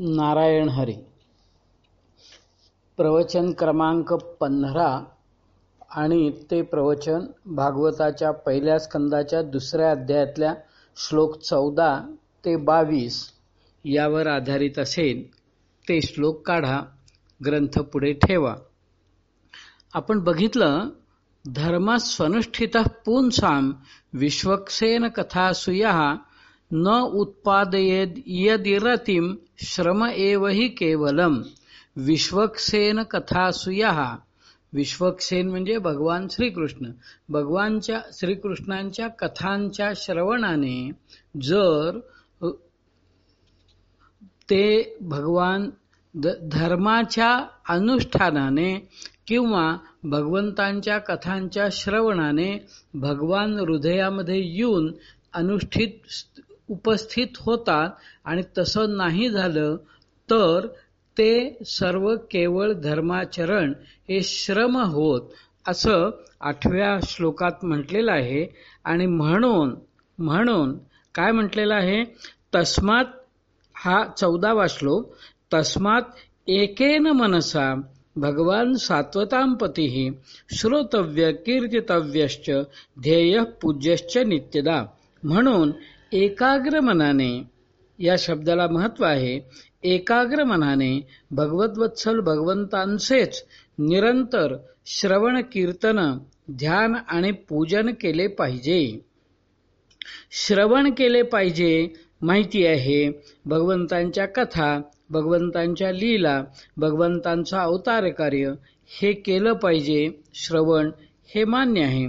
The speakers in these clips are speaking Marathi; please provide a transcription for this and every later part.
नारायण हरी. प्रवचन क्रमांक पंधरा आणि ते प्रवचन भागवताच्या पहिल्या स्कंदाच्या दुसऱ्या अध्यायातल्या श्लोक चौदा ते बावीस यावर आधारित असेल ते श्लोक काढा ग्रंथ पुढे ठेवा. आपण बघितलं धर्म स्वनुष्ठित पुंसाम विश्वक्सेन कथासुया न उत्पादयेद यदिरतिं श्रम एव हि केवलम। विश्वक्सेन कथासुया। विश्वक्सेन म्हणजे भगवान श्रीकृष्ण। भगवानच्या श्रीकृष्णांच्या कथांच्या श्रवणाने जर ते भगवान धर्माच्या अनुष्ठानाने किंवा भगवंतांच्या कथांच्या श्रवणाने भगवान हृदयामध्ये येऊन अनुष्ठित उपस्थित होतात आणि तसं नाही झालं तर ते सर्व केवळ धर्माचरण हे श्रम होत असं आठव्या श्लोकात म्हटलेलं आहे. आणि म्हणून म्हणून काय म्हटलेलं आहे? तस्मात हा चौदावा श्लोक तस्मात एकेन मनसा भगवान सात्वतांपती श्रोतव्य कीर्तितव्यश्च ध्येय पूज्यश्च नित्यदा. म्हणून एकाग्र मनाने या शब्दाला महत्त्व आहे एकाग्र मनाने भगवतवत्सल भगवंतांचेच निरंतर श्रवण कीर्तन ध्यान आणि पूजन केले पाहिजे. श्रवण केले पाहिजे माहिती आहे भगवंतांच्या कथा भगवंतांच्या लीला भगवंतांचा अवतार कार्य हे केलं पाहिजे. श्रवण हे मान्य आहे.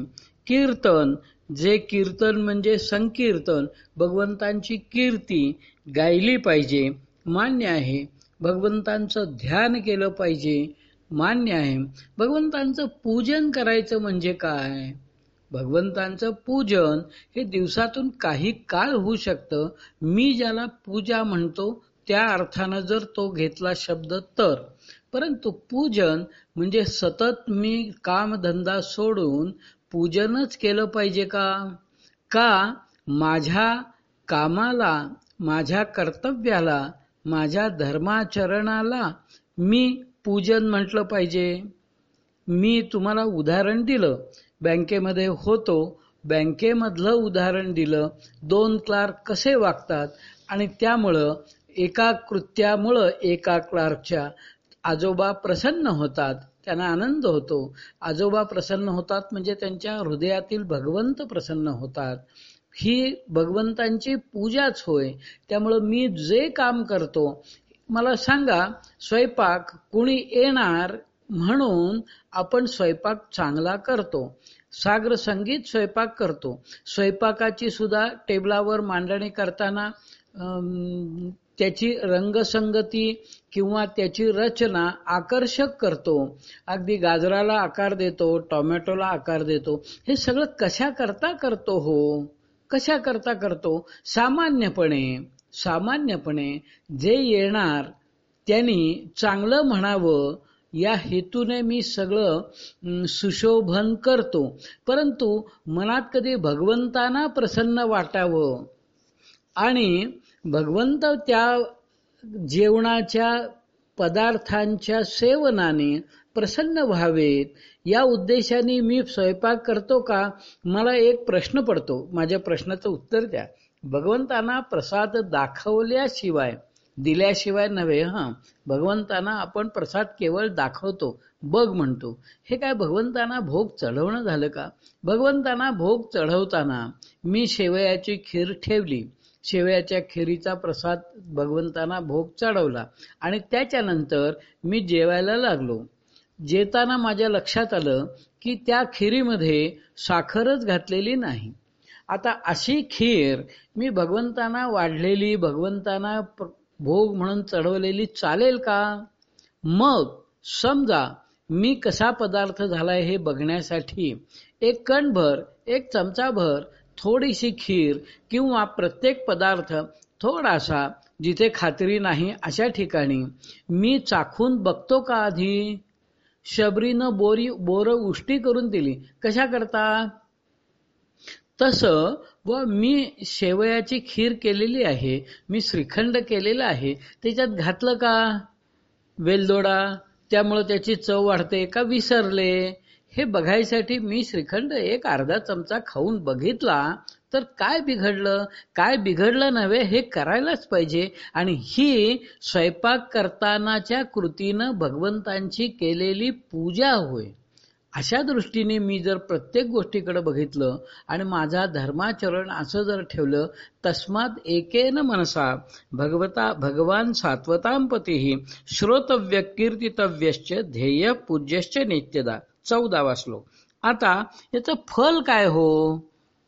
कीर्तन जे कीर्तन म्हणजे संकीर्तन भगवंतांची कीर्ती गायली पाहिजे मान्य आहे. भगवंतांचं ध्यान केलं पाहिजे मान्य आहे. भगवंतांचं पूजन करायचं म्हणजे काय? भगवंतांचं पूजन हे दिवसातून काही काळ होऊ शकतं. मी ज्याला पूजा म्हणतो त्या अर्थानं जर तो घेतला शब्द तर. परंतु पूजन म्हणजे सतत मी कामधंदा सोडून पूजनच केलं पाहिजे का? का माझ्या कामाला माझ्या कर्तव्याला माझ्या धर्माचरणाला मी पूजन म्हटलं पाहिजे? मी तुम्हाला उदाहरण दिलं. बँकेमध्ये होतो. बँकेमधलं उदाहरण दिलं. दोन क्लार्क कसे वागतात? आणि त्यामुळं एका कृत्यामुळं एका क्लार्कच्या आजोबा प्रसन्न होतात. त्यांना आनंद होतो. आजोबा प्रसन्न होतात म्हणजे त्यांच्या हृदयातील भगवंत प्रसन्न होतात. ही भगवंतांची पूजाच होय. त्यामुळं मी जे काम करतो मला सांगा स्वयंपाक कुणी येणार म्हणून आपण स्वयंपाक चांगला करतो. सागर संगीत स्वयंपाक करतो. स्वयंपाकाची सुद्धा टेबलावर मांडणी करताना त्याची रंगसंगती किंवा त्याची रचना आकर्षक करतो. अगदी गाजराला आकार देतो टोमॅटोला आकार देतो. हे सगळं कशा करता करतो हो? कशा करता करतो? सामान्यपणे सामान्यपणे जे येणार त्यांनी चांगलं म्हणावं. या हेतूने मी सगळं सुशोभन करतो. परंतु मनात कधी भगवंतांना प्रसन्न वाटावं आणि भगवंत त्या जेवणाच्या पदार्थांच्या सेवनाने प्रसन्न व्हावेत. या उद्देशाने मी स्वयंपाक करतो का? मला एक प्रश्न पडतो. माझ्या प्रश्नाचं उत्तर द्या. भगवंतांना प्रसाद दाखवल्याशिवाय दिल्याशिवाय नव्हे हा. भगवंतांना आपण प्रसाद केवळ दाखवतो बघ म्हणतो. हे काय भगवंतांना भोग चढवणं झालं का? भगवंतांना भोग चढवताना मी शेवयाची खीर ठेवली. शेवयाच्या खिरीचा प्रसाद भगवंतांना भोग चढवला. आणि त्याच्यानंतर मी जेवायला लागलो. जेताना माझ्या लक्षात आलं की त्या खिरीमध्ये साखरच घातलेली नाही. आता अशी खीर मी भगवंतांना वाढलेली भगवंतांना भोग म्हणून चढवलेली चालेल का? मग समजा मी कसा पदार्थ झालाय हे बघण्यासाठी एक कणभर एक चमचाभर थोडीशी खीर किंवा प्रत्येक पदार्थ थोडासा जिथे खात्री नाही अशा ठिकाणी. मी चाखून बघतो का आधी? शबरीनं बोरी बोर उष्टी करून दिली. कशा करता? तसं व मी शेवयाची खीर केलेली आहे. मी श्रीखंड केलेला आहे. त्याच्यात घातलं का? वेलदोडा. त्यामुळे त्याची चव वाढते का? विसरले. हे बघायसाठी मी श्रीखंड एक अर्धा चमचा खाऊन बघितला तर काय बिघडलं? काय बिघडलं नव्हे हे करायलाच पाहिजे. आणि ही स्वयंपाक करतानाच्या कृतीनं भगवंतांची केलेली पूजा होय. अशा दृष्टीने मी जर प्रत्येक गोष्टीकडे बघितलं आणि माझा धर्माचरण असं जर ठेवलं तस्मात एकेन मनसा भगवता भगवान सात्वतांपतीही श्रोतव्य कीर्तितव्यश्च ध्येय पूज्यश्च नित्यदा. चौदावा श्लोक. आता याचं फल काय हो?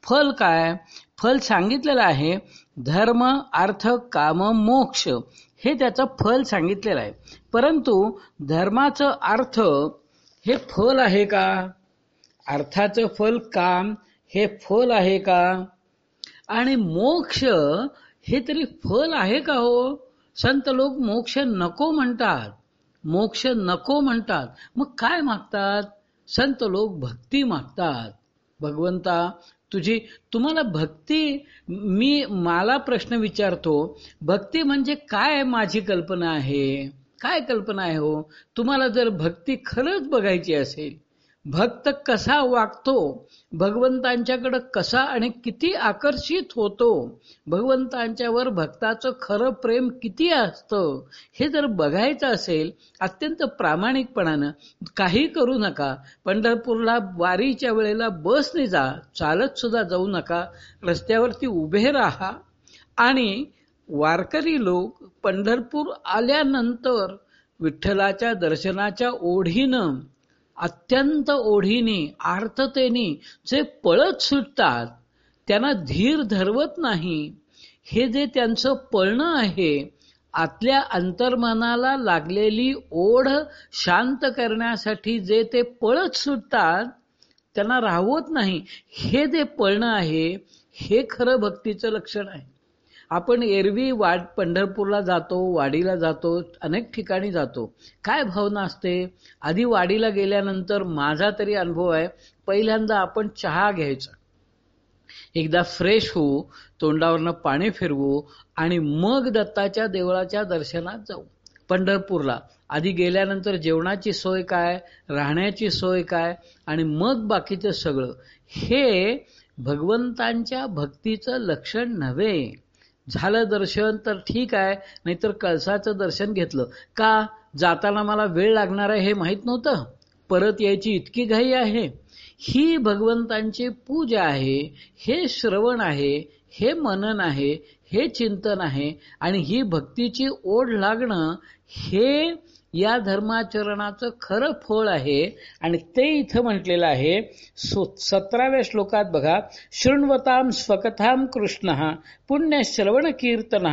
फल काय? फल सांगितलेलं आहे धर्म अर्थ काम मोक्ष. हे त्याचं फल सांगितलेलं आहे. परंतु धर्माचं अर्थ हे फल आहे का? अर्थाचं फल काम हे फल आहे का? आणि मोक्ष हे तरी फल आहे का हो? संत लोक मोक्ष नको म्हणतात. मोक्ष नको म्हणतात. मग काय मागतात? संत लोक भक्ती मागतात. भगवंता तुझी तुम्हाला भक्ती मी मला प्रश्न विचारतो भक्ती म्हणजे काय माझी कल्पना आहे? काय कल्पना आहे हो? तुम्हाला जर भक्ती खरंच बघायची असेल भक्त कसा वागतो? भगवंतांच्याकडे कसा आणि किती आकर्षित होतो? भगवंतांच्यावर भक्ताचं खरं प्रेम किती असतं? हे जर बघायचं असेल अत्यंत प्रामाणिकपणानं काही करू नका. पंढरपूरला वारीच्या वेळेला बसने जा चालत सुद्धा जाऊ नका. रस्त्यावरती उभे राहा. आणि वारकरी लोक पंढरपूर आल्यानंतर विठ्ठलाच्या दर्शनाच्या ओढीनं अत्यंत ओढीने आर्थतेने जे पळत सुटतात त्यांना धीर धरवत नाही. हे जे त्यांचं पळणं आहे आतल्या अंतर्मनाला लागलेली ओढ शांत करण्यासाठी जे ते पळत सुटतात त्यांना राहवत नाही. हे जे पळणं आहे हे खरं भक्तीचं लक्षण आहे. आपण एरवी वाट पंढरपूरला जातो वाडीला जातो अनेक ठिकाणी जातो. काय भावना असते? आधी वाडीला गेल्यानंतर माझा तरी अनुभव आहे पहिल्यांदा आपण चहा घ्यायचा. एकदा फ्रेश होऊ तोंडावरनं पाणी फिरवू आणि मग दत्ताच्या देवळाच्या दर्शनात जाऊ. पंढरपूरला. आधी गेल्यानंतर जेवणाची सोय काय राहण्याची सोय काय आणि मग बाकीचं सगळं. हे भगवंतांच्या भक्तीचं लक्षण नव्हे. झालं दर्शन तर ठीक आहे नाहीतर कळसाचं दर्शन घेतलं. का? जाताना मला वेळ लागणार आहे हे माहीत नव्हतं. परत यायची इतकी घाई आहे. ही भगवंतांची पूजा आहे हे श्रवण आहे हे मनन आहे हे चिंतन आहे आणि ही भक्तीची ओढ लागणं हे या धर्माचरणाचं खरं फळ आहे. आणि ते इथं म्हटलेलं आहे सतराव्या श्लोकात बघा शृण्वताम स्वकथाम कृष्ण पुण्यश्रवण कीर्तन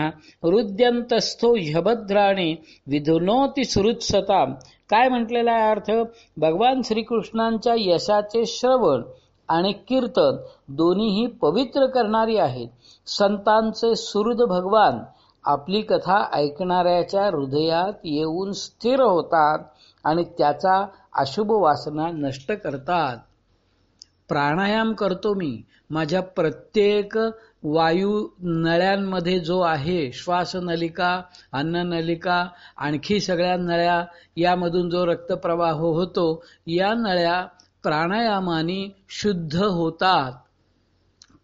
हृद्यंतस्थो ह्यभद्राणी विधुनोती सुरुत्सताम काय म्हटलेला आहे अर्थ? भगवान श्रीकृष्णांच्या यशाचे श्रवण आणि कीर्तन दोन्हीही पवित्र करणारी आहेत. संतांचे सुहृद भगवान आपली कथा ऐकणाऱ्याच्या हृदयात येऊन स्थिर होतात आणि त्याचा अशुभ वासना नष्ट करतात. प्राणायाम करतो मी. माझ्या प्रत्येक वायू नळ्यांमध्ये जो आहे श्वास नलिका अन्न नलिका आणखी सगळ्या नळ्या यामधून जो रक्तप्रवाह होतो या नळ्या प्राणायामाने शुद्ध होतात.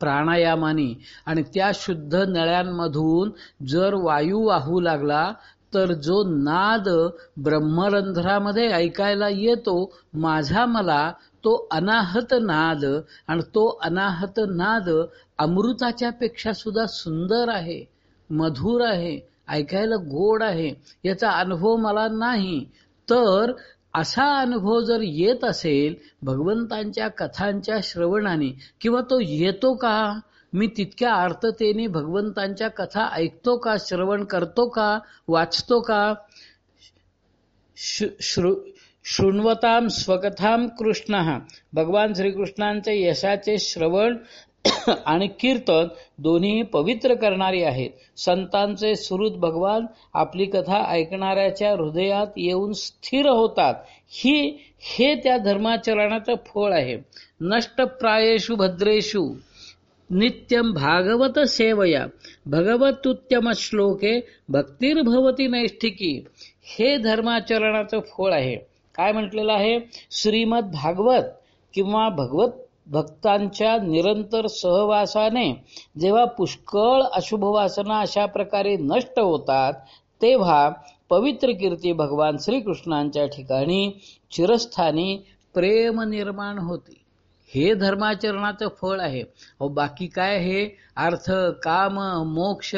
प्राणायामाने आणि त्या शुद्ध नळ्यांमधून जर वायू वाहू लागला तर जो नाद ब्रह्मरंध्रामध्ये ऐकायला येतो माझा मला तो अनाहत नाद आणि तो अनाहत नाद अमृताच्या पेक्षा सुद्धा सुंदर आहे मधुर आहे ऐकायला गोड आहे याचा अनुभव मला नाही. तर असा अनुभव जर येत असेल भगवंतांच्या कथांच्या श्रवणाने किंवा तो येतो का? मी तितक्या आर्ततेने भगवंतांच्या कथा ऐकतो का? श्रवण करतो का? वाचतो का? शृण्वताम स्वकथाम कृष्ण भगवान श्रीकृष्णांचे यशाचे श्रवण आणि कीर्तन दोन्ही पवित्र करणारी आहेत. संतांचे सुहृद भगवान आपली कथा ऐकणाऱ्याच्या हृदयात येऊन स्थिर होतात. ही हे त्या धर्माचरणाचं फळ आहे. नष्टप्रायेषु भद्रेषु नित्यं भागवत सेवया भगवतुत्तम श्लोके भक्तिर्भवती नैष्ठिकी. हे धर्माचरणाचं फळ आहे. काय म्हटलेलं आहे? श्रीमद भागवत किंवा भगवत भक्तांच्या निरंतर सहवासाने जेव्हा पुष्कळ अशुभ वासना अशा प्रकारे नष्ट होतात तेव्हा पवित्र कीर्ती भगवान श्रीकृष्णांच्या ठिकाणी चिरस्थानी प्रेम निर्माण होते. हे धर्माचरणाचं फळ आहे. अहो बाकी काय हे? अर्थ काम मोक्ष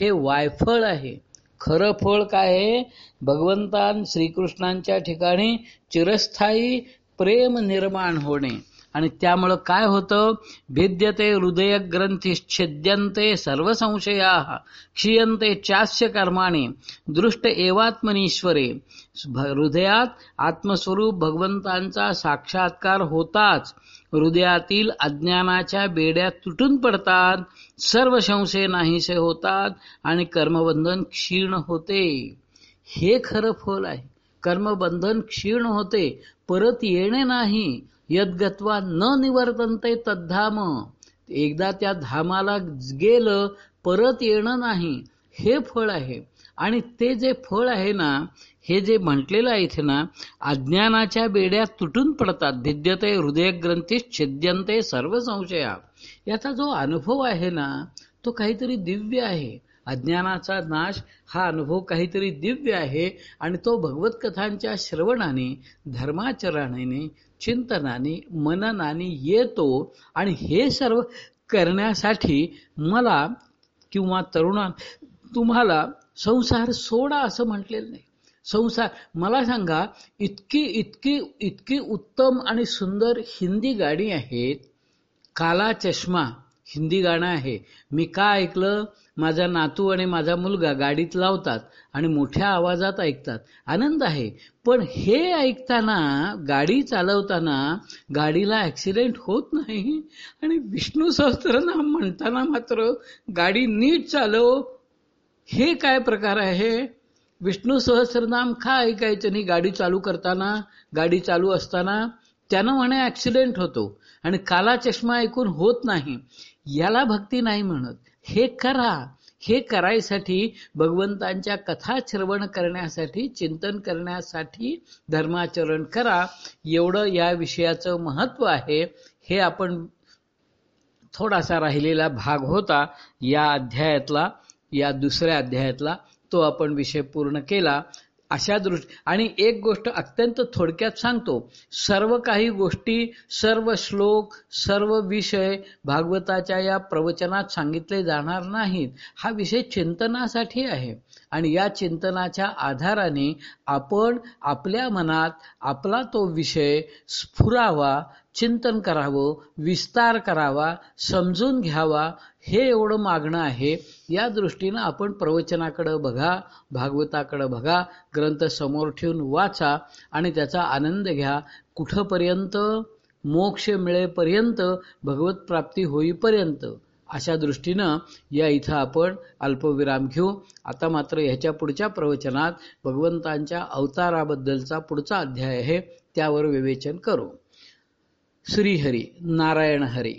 हे वायफळ आहे. खरं फळ काय आहे भगवंतान श्रीकृष्णांच्या ठिकाणी चिरस्थायी प्रेम निर्माण होणे. आणि त्यामुळं काय होतं? भिद्यते हृदय ग्रंथी सर्व संशया क्षीयंते चास्य कर्माने दृष्ट एवात्मनीश्वरे हृदयात आत्मस्वरूप भगवंतांचा साक्षात्कार होताच हृदयातील अज्ञानाच्या बेड्या तुटून पडतात सर्व संशय नाहीसे होतात आणि कर्मबंधन क्षीण होते. हे खरं फल आहे. कर्मबंधन क्षीण होते परत येणे नाही यद्गत्वा न निवर्तनते तद्धाम. एकदा त्या धामाला गेलं परत येणं नाही. हे फळ आहे. आणि ते जे फळ आहे ना हे जे म्हटलेलं आहे इथे ना अज्ञानाच्या बेड्या तुटून पडतात. भिद्यते हृदय ग्रंथी छिद्यंते सर्व संशया याचा जो अनुभव आहे ना तो काहीतरी दिव्य आहे. अज्ञानाचा नाश हा अनुभव काहीतरी दिव्य आहे आणि तो भगवत कथांच्या श्रवणाने धर्माचरणाने चिंतनाने मननाने येतो आणि हे सर्व करण्यासाठी मला किंवा तरुणा तुम्हाला संसार सोडा असं म्हटलेलं नाही. संसार मला सांगा इतकी इतकी इतकी उत्तम आणि सुंदर हिंदी गाणी आहेत काला चष्मा हिंदी गाणं आहे. मी का ऐकलं? माझा नातू आणि माझा मुलगा गाडीत लावतात आणि मोठ्या आवाजात ऐकतात. आनंद आहे. पण हे ऐकताना गाडी चालवताना गाडीला ऍक्सिडेंट होत नाही. आणि विष्णू सहस्त्रनाम म्हणताना मात्र गाडी नीट चालव. हे काय प्रकार आहे? विष्णू सहस्त्रनाम का ऐकायचं नाही गाडी चालू करताना? गाडी चालू असताना त्यानं म्हणे ऍक्सिडेंट होतो. आणि काला चष्मा ऐकून होत नाही. याला भक्ती नाही म्हणत. हे करा. हे करायसाठी भगवंतांच्या कथा श्रवण करण्यासाठी चिंतन करण्यासाठी धर्माचरण करा. एवढं या विषयाचं महत्त्व आहे. हे आपण थोडासा राहिलेला भाग होता या अध्यायातला या दुसऱ्या अध्यायातला तो आपण विषय पूर्ण केला. अशा दृष्टी आणि एक गोष्ट अत्यंत थोडक्यात सांगतो. सर्व काही गोष्टी सर्व श्लोक सर्व विषय भागवताच्या या प्रवचनात सांगितले जाणार नाहीत. हा विषय चिंतनासाठी आहे. आणि या चिंतनाच्या आधाराने आपण आपल्या मनात आपला तो विषय स्फुरावा चिंतन करावं विस्तार करावा समजून घ्यावा हे एवढं मागणं आहे. या दृष्टीनं आपण प्रवचनाकडं बघा भागवताकडं बघा ग्रंथ समोर ठेवून वाचा आणि त्याचा आनंद घ्या. कुठंपर्यंत मोक्ष मिळेपर्यंत भगवत प्राप्ती होईपर्यंत अशा दृष्टीनं या इथं आपण अल्पविराम घेऊ. आता मात्र ह्याच्या पुढच्या प्रवचनात भगवंतांच्या अवताराबद्दलचा पुढचा अध्याय आहे त्यावर विवेचन करू. श्रीहरी नारायण हरी.